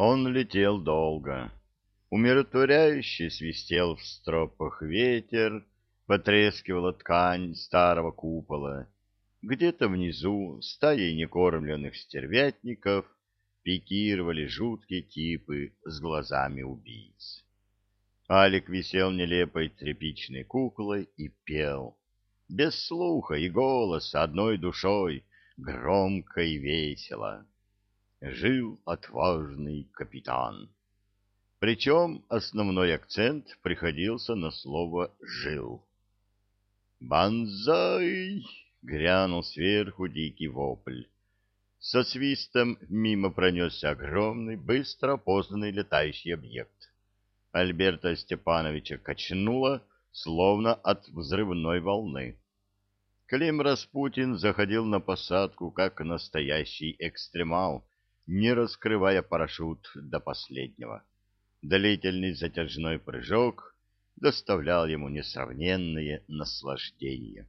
Он летел долго. Умиротворяюще свистел в стропах ветер, потрескивала ткань старого купола. Где-то внизу стаей некормленных стервятников пикировали жуткие типы с глазами убийц. Алик висел нелепой тряпичной куклой и пел. Без слуха и голоса, одной душой, громко и весело. Жил отважный капитан. Причем основной акцент приходился на слово «жил». «Банзай!» — грянул сверху дикий вопль. Со свистом мимо пронесся огромный, быстро опознанный летающий объект. Альберта Степановича качнуло, словно от взрывной волны. Клим Распутин заходил на посадку, как настоящий экстремал, не раскрывая парашют до последнего. Длительный затяжной прыжок доставлял ему несравненное наслаждение.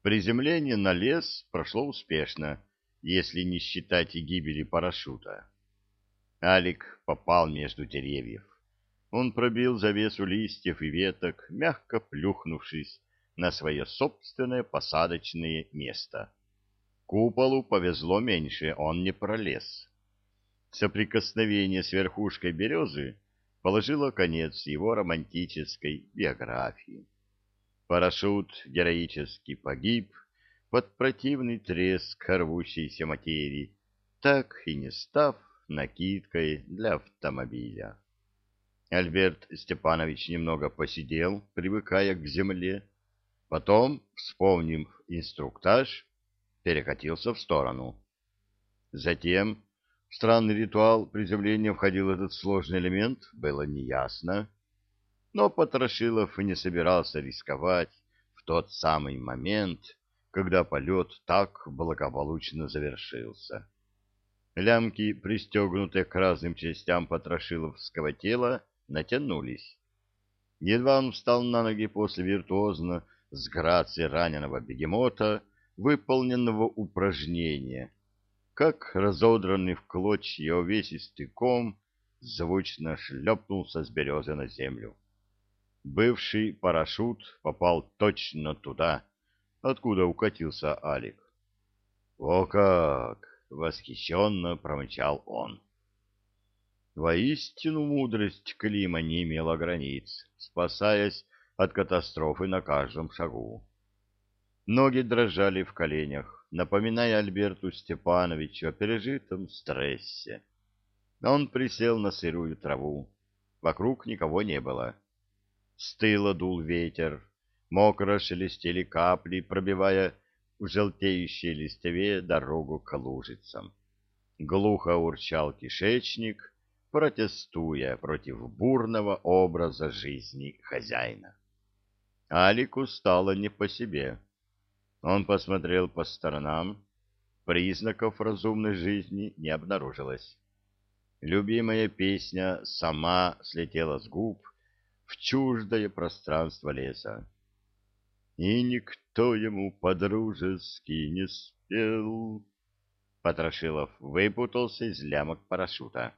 Приземление на лес прошло успешно, если не считать и гибели парашюта. Алик попал между деревьев. Он пробил завесу листьев и веток, мягко плюхнувшись на свое собственное посадочное место. Куполу повезло меньше, он не пролез. Соприкосновение с верхушкой березы положило конец его романтической биографии. Парашют героически погиб под противный треск рвущейся материи, так и не став накидкой для автомобиля. Альберт Степанович немного посидел, привыкая к земле, потом, вспомнив инструктаж, перекатился в сторону. Затем в странный ритуал приземления входил этот сложный элемент, было неясно, но Потрошилов не собирался рисковать в тот самый момент, когда полет так благополучно завершился. Лямки, пристегнутые к разным частям потрошиловского тела, натянулись. Едва он встал на ноги после виртуозно с грацией раненого бегемота, выполненного упражнения, как разодранный в клочья увесистый ком звучно шлепнулся с березы на землю. Бывший парашют попал точно туда, откуда укатился Алик. «О как!» — восхищенно промычал он. Воистину мудрость Клима не имела границ, спасаясь от катастрофы на каждом шагу. Ноги дрожали в коленях, напоминая Альберту Степановичу о пережитом стрессе. Он присел на сырую траву. Вокруг никого не было. Стыло дул ветер, мокро шелестели капли, пробивая в желтеющей листве дорогу к лужицам. Глухо урчал кишечник — протестуя против бурного образа жизни хозяина. Алику стало не по себе. Он посмотрел по сторонам, признаков разумной жизни не обнаружилось. Любимая песня сама слетела с губ в чуждое пространство леса. И никто ему подружески не спел. Потрошилов выпутался из лямок парашюта.